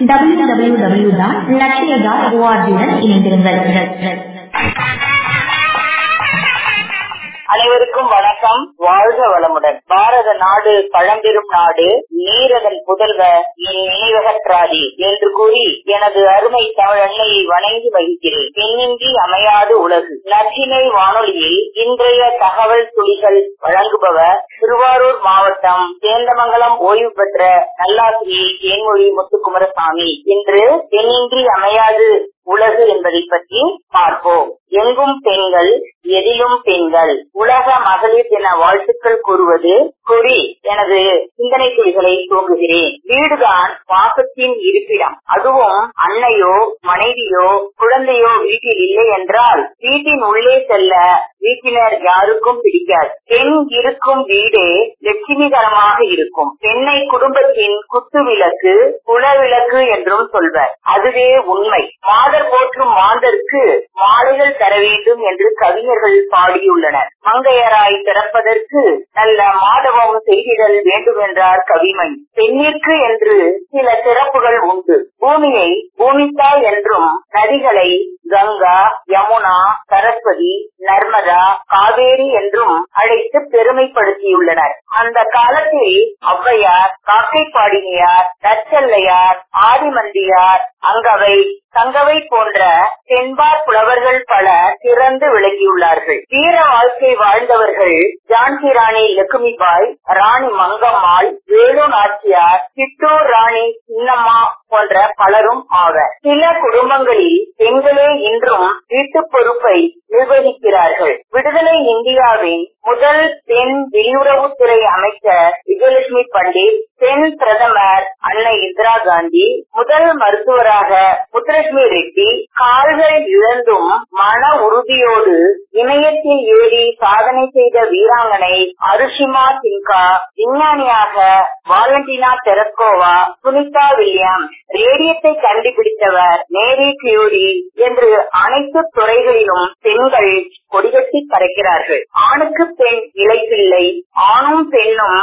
W W W dot லட்சிய dot ஓஆர்ஜியுடன் இணைந்திருங்கள். அனைவருக்கும் வணக்கம். வணக்கம். வாழ்க வளமுடன். பாரத நாடு பழம்பெரும் நாடு. நீரதன் புதல்வ என் நினைவகற்றாதி என்று கூறி எனது அருமை தமிழ் அன்னையை வணங்கி வகிக்கிறேன் பெண்ணின்றி அமையாது உலகு. நச்சினை வானொலியில் இன்றைய தகவல் துளிகள் வழங்குபவர் திருவாரூர் மாவட்டம் சேந்தமங்கலம் ஓய்வு பெற்ற நல்லாசிரியை தேன்மொழி முத்துக்குமரசாமி. இன்று பெண்ணின்றி அமையாது உலகு என்பதை பற்றி பார்ப்போம். எங்கும் பெண்கள் எதிலும் பெண்கள். உலக மகளிர் என வாழ்த்துக்கள் கூறுவது கொடி எனது சிந்தனை குழிகளை தூங்குகிறேன். வீடுதான் பாசத்தின் இருப்பிடம். அதுவும் அன்னையோ மனைவியோ குழந்தையோ வீட்டில் இல்லை என்றால் வீட்டின் உள்ளே செல்ல வீட்டினர் யாருக்கும் பிடிக்காது. பெண் இருக்கும் வீடே லட்சுமிகரமாக இருக்கும். பெண்ணை குடும்பத்தின் குத்து விளக்கு குல விளக்கு என்றும் சொல்வர். அதுவே உண்மை. மாதர் போற்றும் மாந்தருக்கு மாலைகள் தர வேண்டும் என்று கவிஞர்கள் பாடியுள்ளனர். மங்கையராய் பிறப்பதற்கு நல்ல மாதவம் செய்திடல் வேண்டும் என்றார் கவிமணி பெண்ணிற்கு என்று சில சிறப்புகள் உண்டு. பூமியை பூமித்தாய் என்றும் நதிகளை கங்கா யமுனா சரஸ்வதி நர்மதா காவேரி என்றும் அழைத்து பெருமைப்படுத்தியுள்ளனர். அந்த காலத்தில் ஒளவையார் காக்கைப்பாடினியார் நச்சல்லையார் ஆதிமந்தியார் அங்கவை தங்கவை போன்ற தென்பார் புலவர்கள் பல சிறந்து விளங்கியுள்ளார்கள். வீர வாழ்க்கை வாழ்ந்தவர்கள் ஜான்சி ராணி லட்சுமிபாய் ராணி மங்கம்மாள் வேலு நாச்சியார் சித்தூர் ராணி சின்னம்மா போன்ற பலரும் ஆவர். சில குடும்பங்களில் பெண்களே இன்றும் வீட்டு பொறுப்பை நிர்வகிக்கிறார்கள். விடுதலை இந்தியாவின் முதல் பெண் வெளியுறவுத்துறை அமைச்சர் விஜயலட்சுமி பண்டிட் பெண் பிரதமர் அன்னை இந்திரா காந்தி முதல் மருத்துவராக முத்துலட்சுமி ரெட்டி கால்கள் இழந்தும் மன உறுதியோடு இணையத்தில் ஏறி சாதனை செய்த வீராங்கனை அருஷிமா சின்கா விஞ்ஞானியாக வாலண்டினா தெரஸ்கோவா சுனிதா வில்லியம் ரேடியத்தை கண்டுபிடித்தவர் மேரி கியூரி என்று அனைத்து துறைகளிலும் பெண்கள் கொடிகட்டி பறக்கிறார்கள் ஆணுக்கு பெண் இழைப்பில்லை ஆணும் பெண்ணும்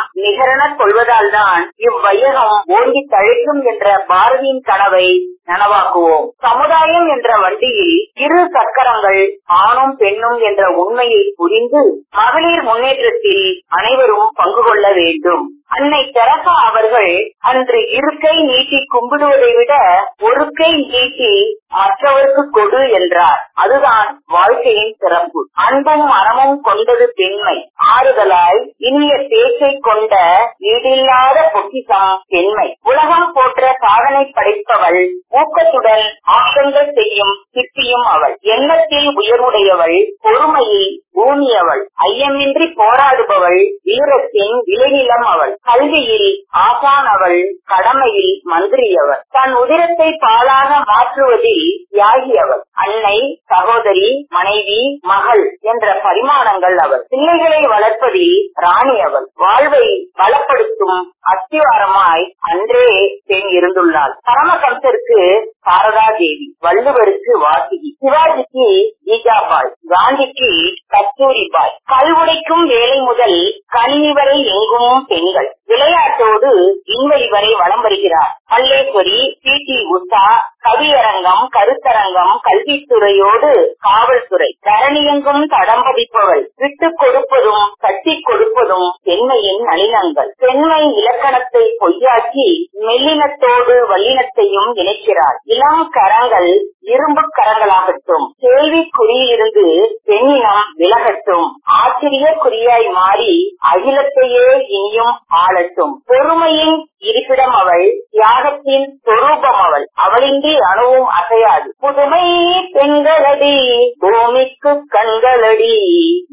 நிகரென கொள்வதால் தான் இவ்வையகம் ஓங்கி தழைக்கும் என்ற பாரதியின் கனவை நனவாக்குவோம். சமுதாயம் என்ற வண்டியில் இரு சக்கரங்கள் ஆணும் பெண்ணும் என்ற உண்மையை புரிந்து மகளிர் முன்னேற்றத்தில் அனைவரும் பங்கு கொள்ள வேண்டும். அன்னை தெரசா அவர்கள் அன்று இருக்கை நீட்டி கும்பிடுவதை விட ஒரு கை நீட்டி மற்றவருக்கு கொடு என்றார். அதுதான் வாழ்க்கையின் சிறப்பு. அன்பும் மனமும் கொண்டது பெண்மை. ஆறுதலாய் இனிய பேச்சை கொண்ட ஈடில்லாத பொக்கிசம் பெண்மை. உலகம் போன்ற சாதனை படைப்பவள் ஊக்கத்துடன் ஆக்கங்கள் செய்யும் சிற்பியும் அவள். எண்ணத்தில் உயர்வுடையவள் பொறுமையை ஊனியவள். ஐயமின்றி போராடுபவள் வீரத்தின் விளைநிலம் அவள். கல்வியில் ஆசானவள் அவள் கடமையில் மந்திரியவர் தன் உதிரத்தை பாலாக மாற்றுவதில் தியாகி அவள் அன்னை சகோதரி மனைவி மகள் என்ற பரிமாணங்கள் அவள். பிள்ளைகளை வளர்ப்பதில் ராணி அவள் வாழ்வை பலப்படுத்தும் அஸ்திவாரமாய் அன்றே பெண் இருந்துள்ளாள். பரமகம்சருக்கு சாரதா தேவி வள்ளுவருக்கு வாசிகி. சிவாஜிக்கு ஜிஜாபாய் காந்திக்கு கஸ்தூரிபாய். கல்வுடைக்கும் வேலை முதல் கணினி வரை எங்கும் பெண்கள். விளையாட்டோடு விண்வெளி வரை வலம் வருகிறார். மல்லேஸ்வரி பி டி உஷா கவியரங்கம் கருத்தரங்கம் கல்வித்துறையோடு காவல்துறை தரணியெங்கும் தடம் பதிப்பவள் விட்டுக் கொடுப்பதும் கட்டி கொடுப்பதும் பெண்மையின் நளினங்கள். பெண்மை இலக்கணத்தை பொய்யாக்கி மெல்லினத்தோடு வல்லினத்தையும் இணைக்கிறார். இளம் கரங்கள் இரும்பு கரங்களாகட்டும் கேள்விக்குறியிலிருந்து பெண்ணினம் விலகட்டும் ஆச்சரிய குறியாய் மாறி அகிலத்தையே இனியும் ஆளட்டும். பொறுமையின் இருப்பிடம் அவள் தியாகத்தின் சொரூபம் அவள். அவளின்றி அணுவும் அசையாது. புதுமை பெண்களடி பூமிக்கு கண்களடி.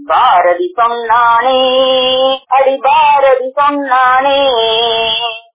பாரதி சொன்னானே அடி பாரதி சொன்னானே.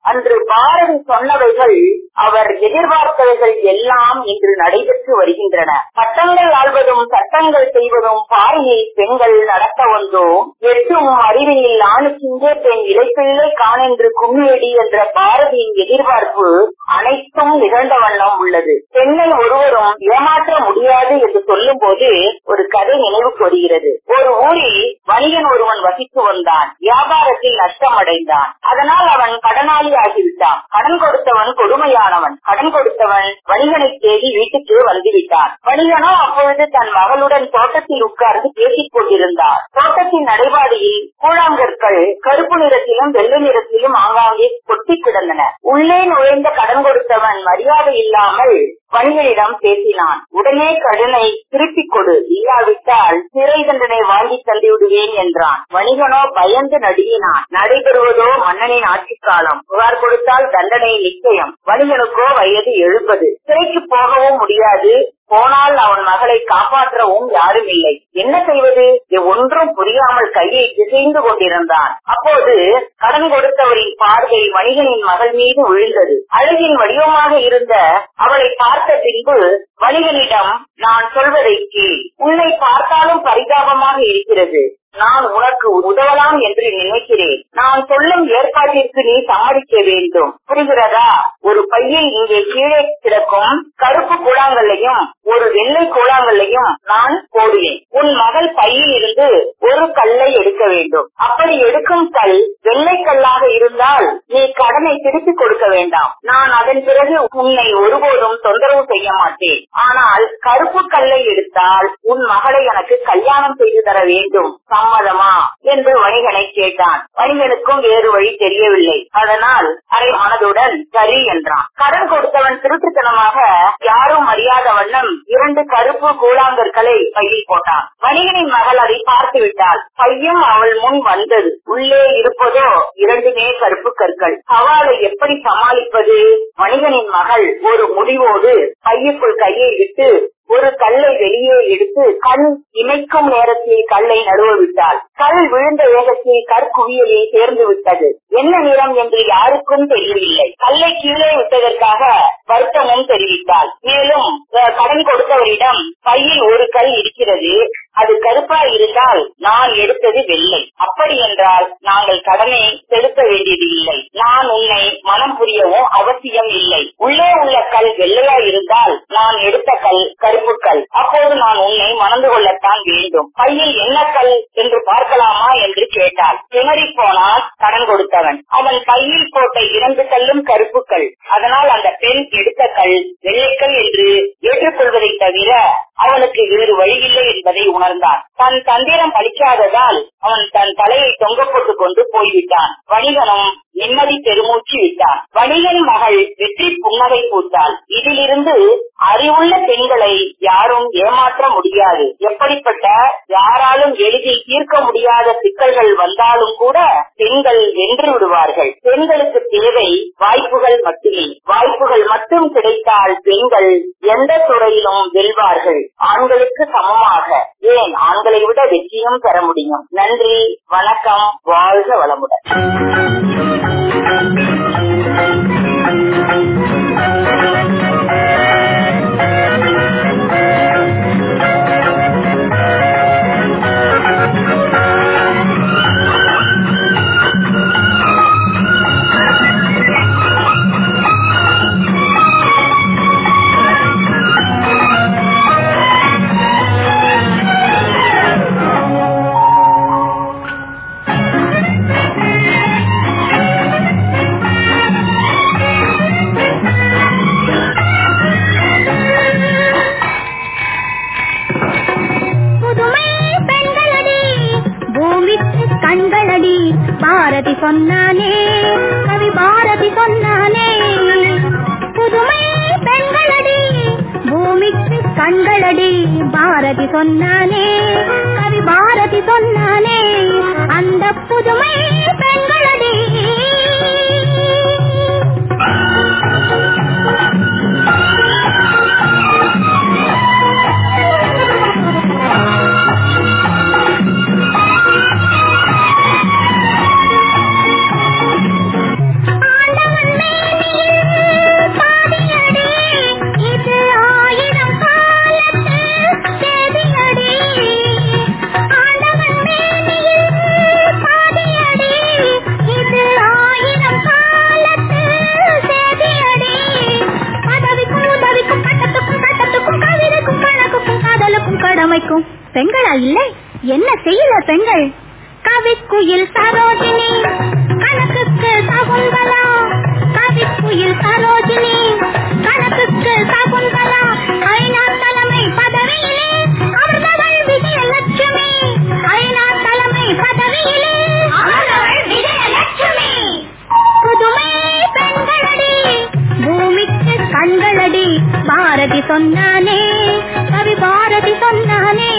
அன்று பாரதி சொன்னவைகள் அவர் எதிர்பார்த்தவைகள் எல்லாம் இன்று நடைபெற்று வருகின்றன. சட்டங்கள் ஆள்வதும் சட்டங்கள் செய்வதும் பாரியில் பெண்கள் நடத்த வந்தோம். எட்டும் அறிவினில் ஆணுக்கின்றே பெண் இழைப்பிள்ளை காணென்று கும்மியடி என்ற பாரதியின் எதிர்பார்ப்பு அனைத்தும் நிகழ்ந்த வண்ணம் உள்ளது. பெண்ணை ஒருவரும் ஏமாற்ற முடியாது என்று சொல்லும் போது ஒரு கதை நினைவுக்கு வருகிறது ஒரு ஊரில் வணிகன் ஒருவன் வசித்து வந்தான். வியாபாரத்தில் நஷ்டம் அடைந்தான். அதனால் அவன் கடனாளி ஆகிவிட்டான் கடன் கொடுத்தவன் கொடுமையாக கொடுமையானவன் கடன் கொடுத்தவன் வணிகனை தேடி வீட்டுக்கு வந்துவிட்டான். வணிகனோ அப்பொழுது தன் மகளுடன் தோட்டத்தில் உட்கார்ந்து பேசிக் கொண்டிருந்தார். தோட்டத்தின் நடைபாதையில் கூழாங்கற்கள் கருப்பு நிறத்திலும் வெள்ளை நிறத்திலும் ஆங்காங்கே கொட்டி கிடந்தன. உள்ளே நுழைந்த கடன் கொடுத்தவன் மரியாதை இல்லாமல் வணிகனிடம் பேசினான். உடனே கடனை திருப்பிக் கொடு. இல்லாவிட்டால் சிறை தண்டனை வாங்கி தந்து விடுவேன் என்றான். வணிகனோ பயந்து நடுங்கினான். நடைபெறுவதோ மன்னனின் ஆட்சி காலம் புகார் கொடுத்தால் தண்டனை நிச்சயம். வணிகனுக்கோ வயது எழுபது. சிறைக்கு போகவும் முடியாது. போனால் அவன் மகளை காப்பாற்றவும் யாரும் இல்லை. என்ன செய்வது? ஒன்றும் புரியாமல் கையை திசைந்து கொண்டிருந்தான். அப்போது கடன் கொடுத்தவரின் பார்வை வணிகனின் மகள் மீது விழுந்தது. அழகின் வடிவமாக இருந்த அவளை பார்த்த பின்பு வணிகனிடம் நான் சொல்வதை கேள். உன்னை பார்த்தாலும் பரிதாபமாக இருக்கிறது. நான் உனக்கு உதவலாம் என்று நினைக்கிறேன். நான் சொல்லும் ஏற்பாட்டிற்கு நீ சம்மதிக்க வேண்டும். புரிகிறதா? ஒரு பையை இங்கே கீழே கிடக்கும் கருப்பு கூழாங்கல்லையும் ஒரு வெள்ளை கூழாங்கல்லையும் நான் போடுவேன். உன் மகள் பையில் இருந்து ஒரு கல்லை எடுக்க வேண்டும். அப்படி எடுக்கும் கல் வெள்ளை கல்லாக இருந்தால் நீ கடனை திருப்பி கொடுக்க வேண்டாம். நான் அதன் பிறகு உன்னை ஒருபோதும் தொந்தரவு செய்ய மாட்டேன். ஆனால் கருப்பு கல்லை எடுத்தால் உன் மகளை எனக்கு கல்யாணம் செய்து தர வேண்டும். சம்மதமா என்று வணிகனை கேட்டான். வணிகனுக்கும் வேறு வழி தெரியவில்லை. அதனால் அரை மனதுடன் சரி என்றான். கடன் கொடுத்தவன் திருட்டுத்தனமாக யாரும் அறியாத வண்ணம் இரண்டு கருப்பு கூழாங்கற்களை பையில் போட்டான். வணிகனின் மகள் அதை பார்த்து விட்டாள். பையும் அவள் முன் வந்தது. உள்ளே இருப்பதோ இரண்டுமே கருப்பு கற்கள். சவாலை எப்படி சமாளிப்பது? வணிகனின் மகள் ஒரு முடிவோடு பையுக்குள் கையை விட்டு ஒரு கல்லை வெளியே எடுத்து கண் இமைக்கும் நேரத்தில் கல்லை நடுவ விட்டால் கல் விழுந்த வேகத்தில் கற்குவியலில் சேர்ந்து விட்டது. என்ன நிறம் என்று யாருக்கும் தெரியவில்லை. கல்லை கீழே விட்டதற்காக வருத்தமும் தெரிவித்தாள். மேலும் கடன் கொடுத்தவரிடம் பையில் ஒரு கல் இருக்கிறது. அது கருப்பா இருந்தால் நான் எடுத்தது வெள்ளை. அப்படி என்றால் நாங்கள் கடனை செலுத்த வேண்டியது இல்லை நான் உன்னை மனம் புரியவும் அவசியம் இல்லை. உள்ளே உள்ள கல் வெள்ளையா இருந்தால் நான் எடுத்த கல் கருப்பு கல். அப்போது நான் உன்னை மணந்து கொள்ளத்தான் வேண்டும். பையில் என்ன கல் என்று பார்க்கலாமா என்று கேட்டாள். திணறி போனால் கடன் கொடுத்தவன். அவன் பையில் போட்ட இரண்டு கல்லும் கருப்பு கல். அதனால் அந்த பெண் எடுத்த கல் வெள்ளைக்கல் என்று ஏற்றுக்கொள்வதை தவிர அவனுக்கு வேறு வழியில்லை என்பதை உணர்ந்தான். தன் தந்திரம் பலிக்காததால் அவன் தன் தலையை தொங்க போட்டுக் கொண்டு போய்விட்டான். வணிகனும் நிம்மதி பெருமூச்சு விட்டார். வணிகன் மகள் வெற்றி புன்னகை பூத்தாள். இதிலிருந்து அறிவுள்ள பெண்களை யாரும் ஏமாற்ற முடியாது. எப்படிப்பட்ட யாராலும் எளிதில் தீர்க்க முடியாத சிக்கல்கள் வந்தாலும் கூட பெண்கள் வென்று விடுவார்கள். பெண்களுக்கு தேவை வாய்ப்புகள் மட்டுமே. வாய்ப்புகள் மட்டும் கிடைத்தால் பெண்கள் எந்த துறையிலும் வெல்வார்கள். ஆண்களுக்கு சமமாக. ஏன் ஆண்களை விட வெற்றியும் பெற முடியும்? நன்றி வணக்கம் வாழ்க வளமுடன். சொன்னானே. கவி பாரதி சொன்னானே. புதுமை பெண்களடி பூமிக்கு கண்களடி பாரதி சொன்னானே. கவி பாரதி சொன்னானே. அந்த புதுமை சமைக்கும் பெண்களா இல்லை? என்ன செய்யல பெண்கள்? கவிக்குயில் சரோஜினி கணக்குக்கு சகுந்தலா? கவிக்குயில் சரோஜினி கணக்குக்கு சகுந்தலா? ஐநா தலைமை பதவியிலே அமிர்தவள் விஜயலட்சுமி ஐநா தலைமை பதவியிலே கண்களடி பாரதி சொன்னானே கவி பாரதி சொன்னானே.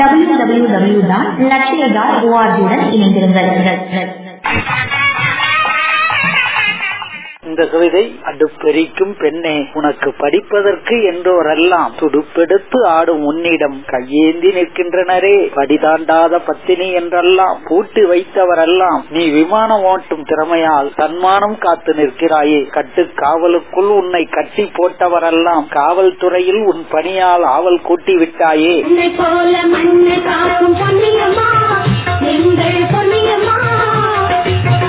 டபிள்யூ டபிள்யூ டபிள்யூ டாட் லட்சிய டாட் ஓஆர்ஜியுடன் இணைந்திருங்கள். இந்த கவிதை அடுப்பெரிக்கும் பெண்ணே உனக்கு படிப்பதற்கு என்றோரெல்லாம் துடுப்பெடுத்து ஆடும் உன்னிடம் கையேந்தி நிற்கின்றனரே. படிதாண்டாத பத்தினி என்றெல்லாம் பூட்டி வைத்தவரெல்லாம் நீ விமானம் ஓட்டும் திறமையால் தன்மானம் காத்து நிற்கிறாயே. கட்டு காவலுக்குள் உன்னை கட்டி போட்டவரெல்லாம் காவல்துறையில் உன் பணியால் ஆவல் கூட்டி விட்டாயே. பொன்னியம்மா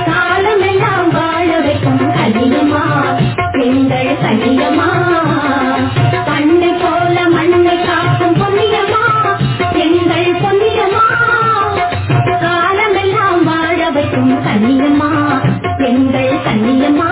காலமெல்லாம் வாழ வைக்கும் அதிகமா பெண்கள் கண்ணியமா பண்ணை போல மண்ணை காக்கும் பொன்னியமா பெண்கள் பொன்னியமா காலமெல்லாம் வாழ வைக்கும் கண்ணியமா பெண்கள் கண்ணியமா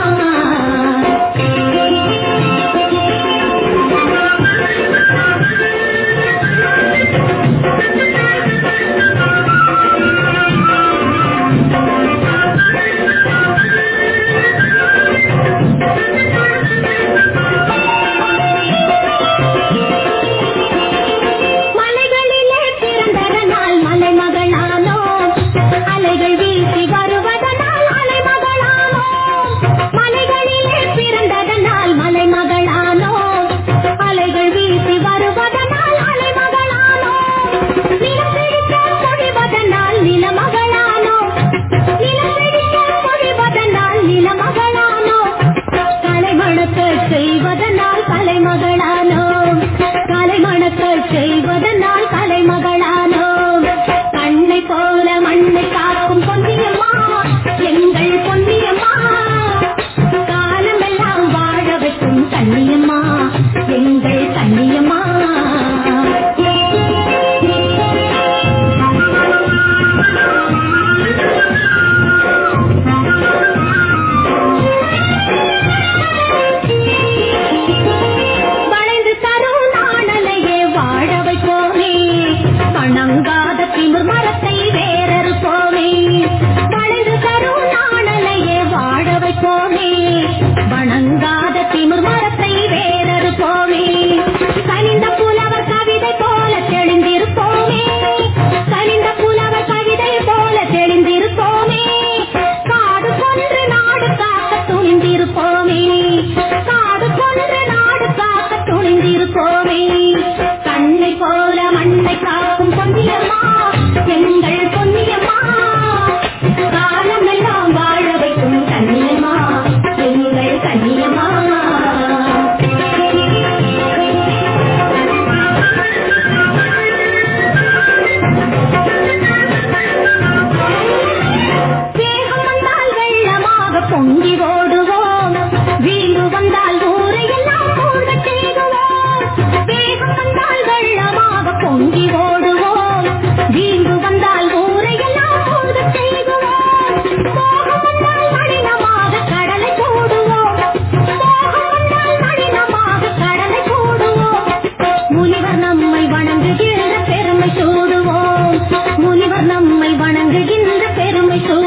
so